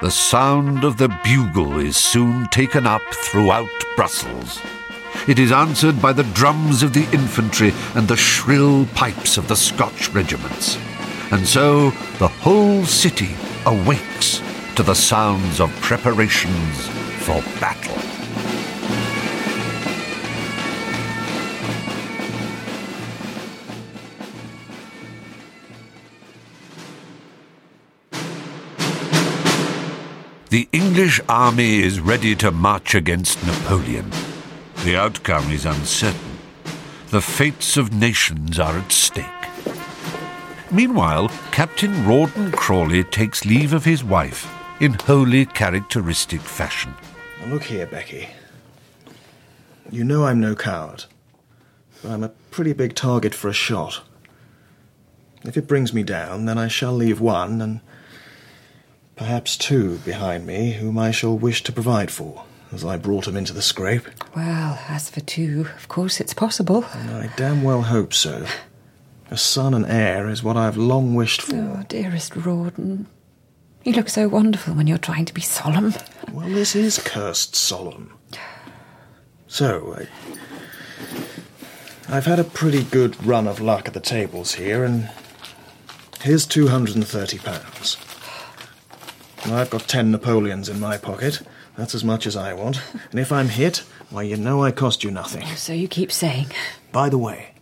The sound of the bugle is soon taken up throughout Brussels. It is answered by the drums of the infantry and the shrill pipes of the Scotch regiments. And so the whole city awakes to the sounds of preparations for battle. The English army is ready to march against Napoleon. The outcome is uncertain. The fates of nations are at stake. Meanwhile, Captain Rawdon Crawley takes leave of his wife in wholly characteristic fashion. Look here, Becky. You know I'm no coward, but I'm a pretty big target for a shot. If it brings me down, then I shall leave one and perhaps two behind me whom I shall wish to provide for, as I brought 'em into the scrape. Well, as for two, of course it's possible. And I damn well hope so. A son and heir is what I've long wished for. Oh, dearest Rawdon. You look so wonderful when you're trying to be solemn. Well, this is cursed solemn. So, I, I've had a pretty good run of luck at the tables here, and here's two hundred and thirty pounds. I've got ten Napoleons in my pocket. That's as much as I want. And if I'm hit, why, you know I cost you nothing. Oh, so you keep saying. By the way,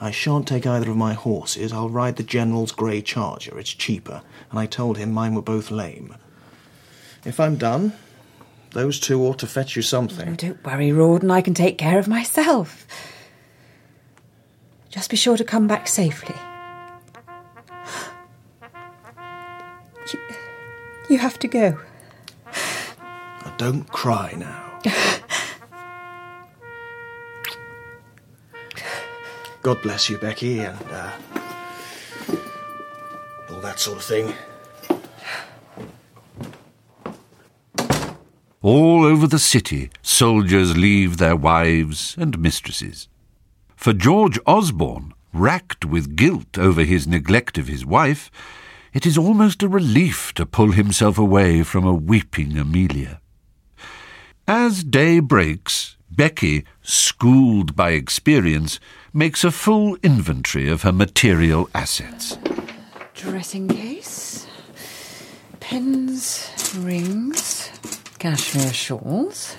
I shan't take either of my horses. I'll ride the General's grey charger. It's cheaper, and I told him mine were both lame. If I'm done, those two ought to fetch you something. Oh, don't worry, Rawdon. I can take care of myself. Just be sure to come back safely. You have to go. Now, don't cry now. God bless you, Becky, and uh, all that sort of thing. All over the city, soldiers leave their wives and mistresses. For George Osborne, racked with guilt over his neglect of his wife, it is almost a relief to pull himself away from a weeping Amelia. As day breaks, Becky, schooled by experience, makes a full inventory of her material assets. Dressing case, pins, rings, cashmere shawls,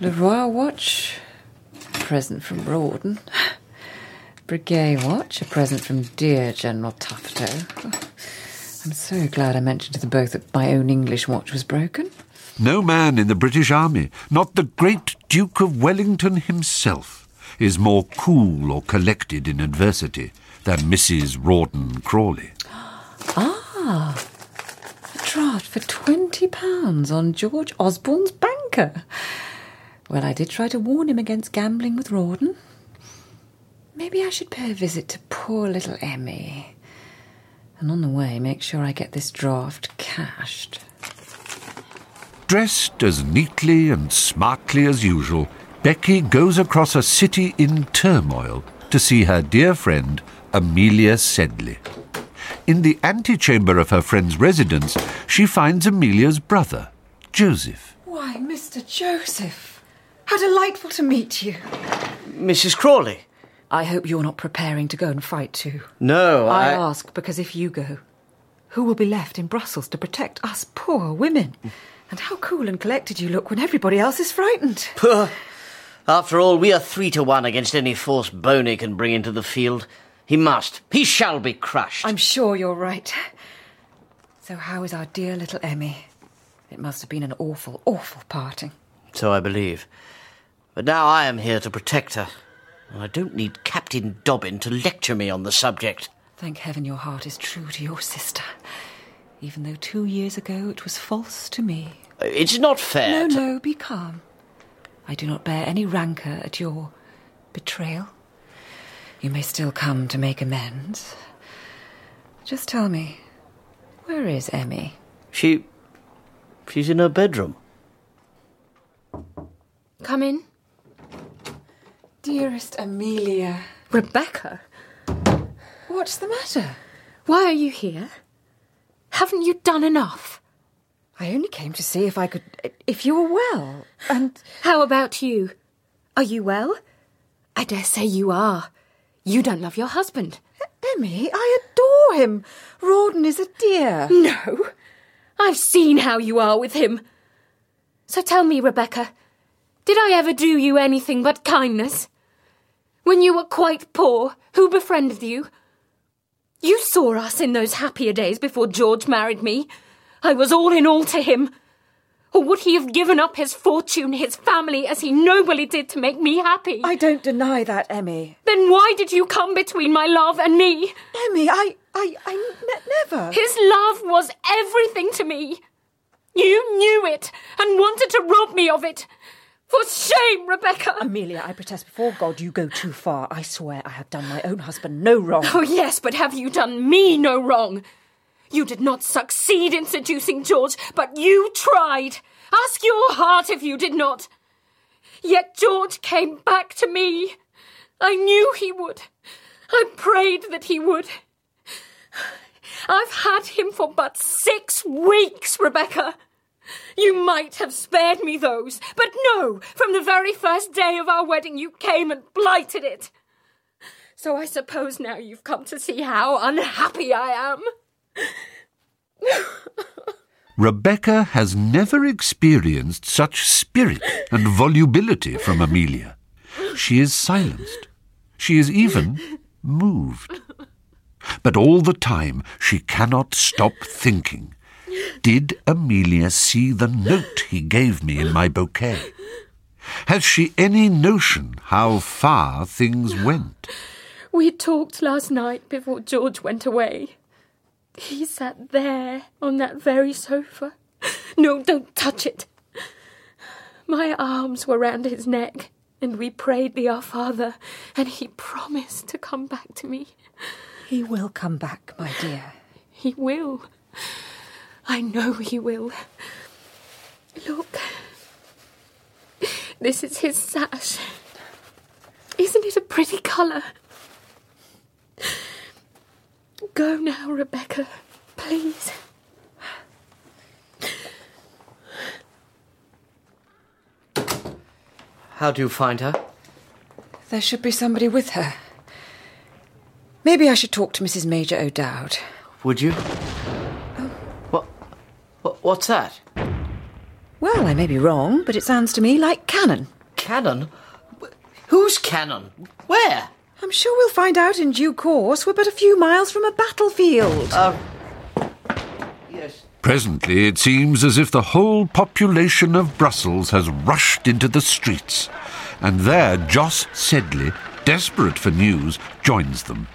Leroy watch, present from Rawdon, Breguet watch, a present from dear General Tufto. I'm so glad I mentioned to them both that my own English watch was broken. No man in the British Army, not the great Duke of Wellington himself, is more cool or collected in adversity than Mrs. Rawdon Crawley. Ah, a draft for twenty pounds on George Osborne's banker. Well, I did try to warn him against gambling with Rawdon. Maybe I should pay a visit to poor little Emmy. And on the way, make sure I get this draft cashed. Dressed as neatly and smartly as usual, Becky goes across a city in turmoil to see her dear friend, Amelia Sedley. In the antechamber of her friend's residence, she finds Amelia's brother, Joseph. Why, Mr. Joseph, how delightful to meet you. Mrs. Crawley? I hope you're not preparing to go and fight too. No, I, I. ask because if you go, who will be left in Brussels to protect us poor women? And how cool and collected you look when everybody else is frightened. Poor. After all, we are three to one against any force Boney can bring into the field. He must. He shall be crushed. I'm sure you're right. So, how is our dear little Emmy? It must have been an awful, awful parting. So I believe. But now I am here to protect her. And I don't need Captain Dobbin to lecture me on the subject. Thank heaven your heart is true to your sister, even though two years ago it was false to me. Uh, it's not fair. No, to- no, be calm. I do not bear any rancour at your betrayal. You may still come to make amends. Just tell me, where is Emmy? She. She's in her bedroom. Come in. Dearest Amelia. Rebecca, What's the matter? why are you here? Haven't you done enough? I only came to see if I could. if you were well. And. How about you? Are you well? I dare say you are. You don't love your husband. Emmy, I adore him. Rawdon is a dear. No. I've seen how you are with him. So tell me, Rebecca, did I ever do you anything but kindness? When you were quite poor, who befriended you? You saw us in those happier days before George married me. I was all in all to him. Or would he have given up his fortune, his family, as he nobly did to make me happy? I don't deny that, Emmy. Then why did you come between my love and me? Emmy, I, I, I ne- never. His love was everything to me. You knew it and wanted to rob me of it. For shame, Rebecca! Amelia, I protest before God you go too far. I swear I have done my own husband no wrong. Oh, yes, but have you done me no wrong? You did not succeed in seducing George, but you tried. Ask your heart if you did not. Yet George came back to me. I knew he would. I prayed that he would. I've had him for but six weeks, Rebecca. You might have spared me those, but no, from the very first day of our wedding you came and blighted it. So I suppose now you've come to see how unhappy I am. Rebecca has never experienced such spirit and volubility from Amelia. She is silenced. She is even moved. But all the time she cannot stop thinking. Did Amelia see the note he gave me in my bouquet? Has she any notion how far things went? We talked last night before George went away. He sat there on that very sofa. No, don't touch it. My arms were round his neck, and we prayed the Our Father, and he promised to come back to me. He will come back, my dear. He will. I know he will. Look. This is his sash. Isn't it a pretty colour? Go now, Rebecca, please. How do you find her? There should be somebody with her. Maybe I should talk to Mrs. Major O'Dowd. Would you? What, what? What's that? Well, I may be wrong, but it sounds to me like cannon. Cannon? Who's Whose cannon? Where? I'm sure we'll find out in due course. We're but a few miles from a battlefield. Uh, yes. Presently it seems as if the whole population of Brussels has rushed into the streets, and there Jos Sedley, desperate for news, joins them.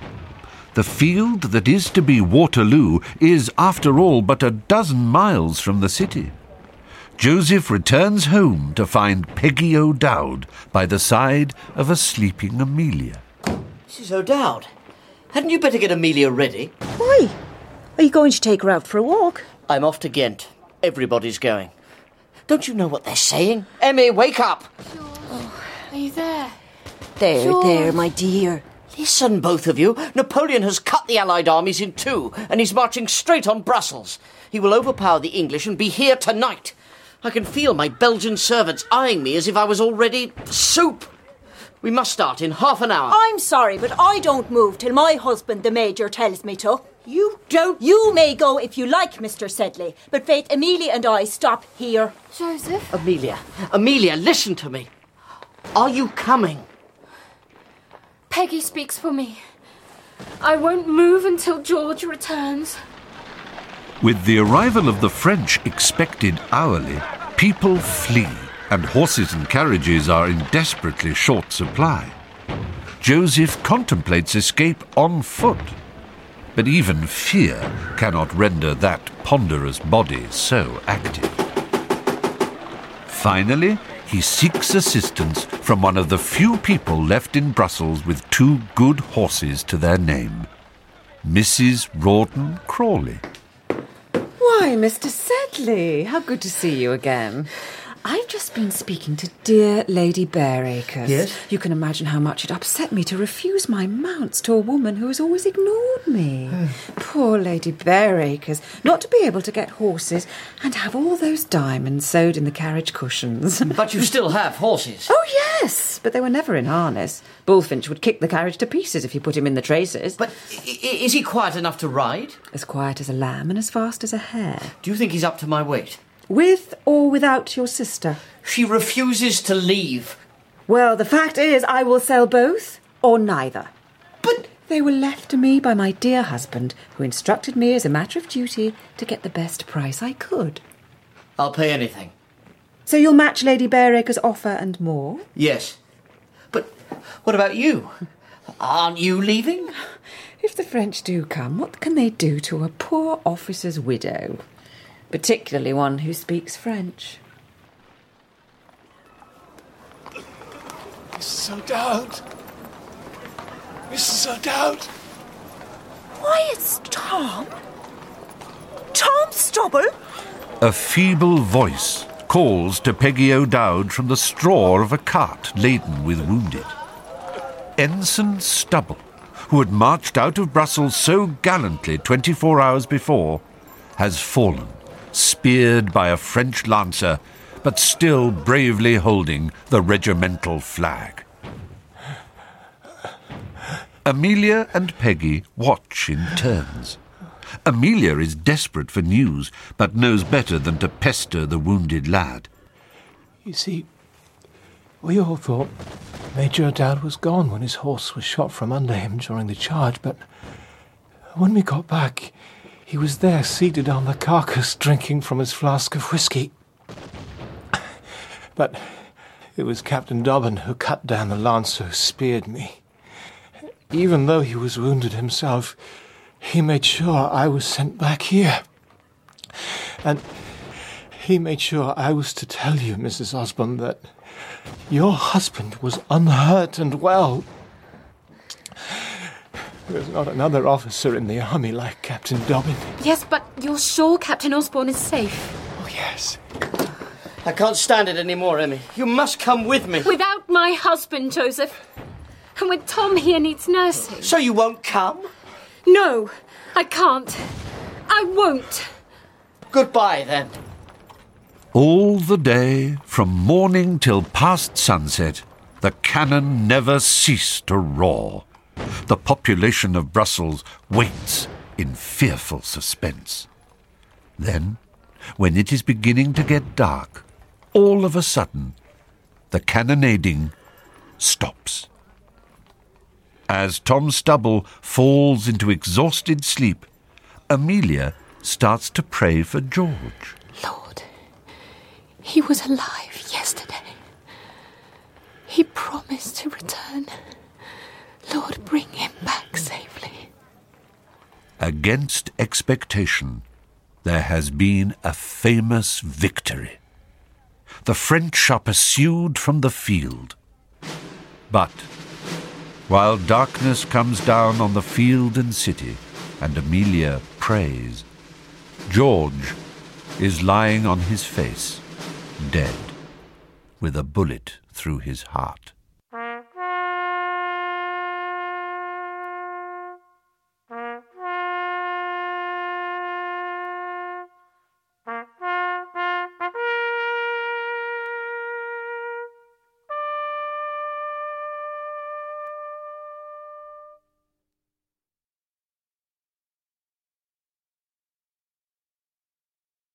The field that is to be Waterloo is, after all, but a dozen miles from the city. Joseph returns home to find Peggy O'Dowd by the side of a sleeping Amelia. Mrs. O'Dowd, hadn't you better get Amelia ready? Why? Are you going to take her out for a walk? I'm off to Ghent. Everybody's going. Don't you know what they're saying? Emmy, wake up! Are you there? There, Sure. there, my dear. Listen, both of you. Napoleon has cut the Allied armies in two, and he's marching straight on Brussels. He will overpower the English and be here tonight. I can feel my Belgian servants eyeing me as if I was already soup. We must start in half an hour. I'm sorry, but I don't move till my husband, the Major, tells me to. You don't. You may go if you like, Mr. Sedley, but Faith, Amelia, and I stop here. Joseph? Amelia, Amelia, listen to me. Are you coming? Peggy speaks for me. I won't move until George returns. With the arrival of the French expected hourly, people flee, and horses and carriages are in desperately short supply. Joseph contemplates escape on foot, but even fear cannot render that ponderous body so active. Finally, he seeks assistance from one of the few people left in Brussels with two good horses to their name Mrs. Rawdon Crawley. Why, Mr. Sedley, how good to see you again. I've just been speaking to dear Lady Bareacres. Yes? You can imagine how much it upset me to refuse my mounts to a woman who has always ignored me. Poor Lady Bareacres, not to be able to get horses and have all those diamonds sewed in the carriage cushions. But you still have horses. oh, yes, but they were never in harness. Bullfinch would kick the carriage to pieces if you put him in the traces. But is he quiet enough to ride? as quiet as a lamb and as fast as a hare. Do you think he's up to my weight? With or without your sister? She refuses to leave. Well, the fact is, I will sell both or neither. But They were left to me by my dear husband, who instructed me as a matter of duty to get the best price I could. I'll pay anything. So you'll match Lady Bareacres' offer and more? Yes. But what about you? Aren't you leaving? If the French do come, what can they do to a poor officer's widow? Particularly one who speaks French. Mrs. O'Dowd. Mrs. O'Dowd. Why, it's Tom. Tom Stubble? A feeble voice calls to Peggy O'Dowd from the straw of a cart laden with wounded. Ensign Stubble, who had marched out of Brussels so gallantly 24 hours before, has fallen, speared by a French lancer, but still bravely holding the regimental flag. Amelia and Peggy watch in turns. Amelia is desperate for news, but knows better than to pester the wounded lad. You see, we all thought Major O'Dowd was gone when his horse was shot from under him during the charge, but when we got back, he was there seated on the carcass drinking from his flask of whisky. But it was Captain Dobbin who cut down the lancer who speared me. Even though he was wounded himself, he made sure I was sent back here. And he made sure I was to tell you, Mrs. Osborne, that your husband was unhurt and well. There's not another officer in the army like Captain Dobbin. Yes, but you're sure Captain Osborne is safe? Oh, yes. I can't stand it anymore, Emmy. You must come with me. Without my husband, Joseph. And with Tom here needs nursing. So you won't come? No, I can't. I won't. Goodbye, then. All the day, from morning till past sunset, the cannon never ceased to roar. The population of Brussels waits in fearful suspense. Then, when it is beginning to get dark, all of a sudden, the cannonading stops. As Tom Stubble falls into exhausted sleep, Amelia starts to pray for George. Lord, he was alive yesterday. He promised to return. Lord, bring him back safely. Against expectation, there has been a famous victory. The French are pursued from the field. But, while darkness comes down on the field and city, and Amelia prays, George is lying on his face, dead, with a bullet through his heart.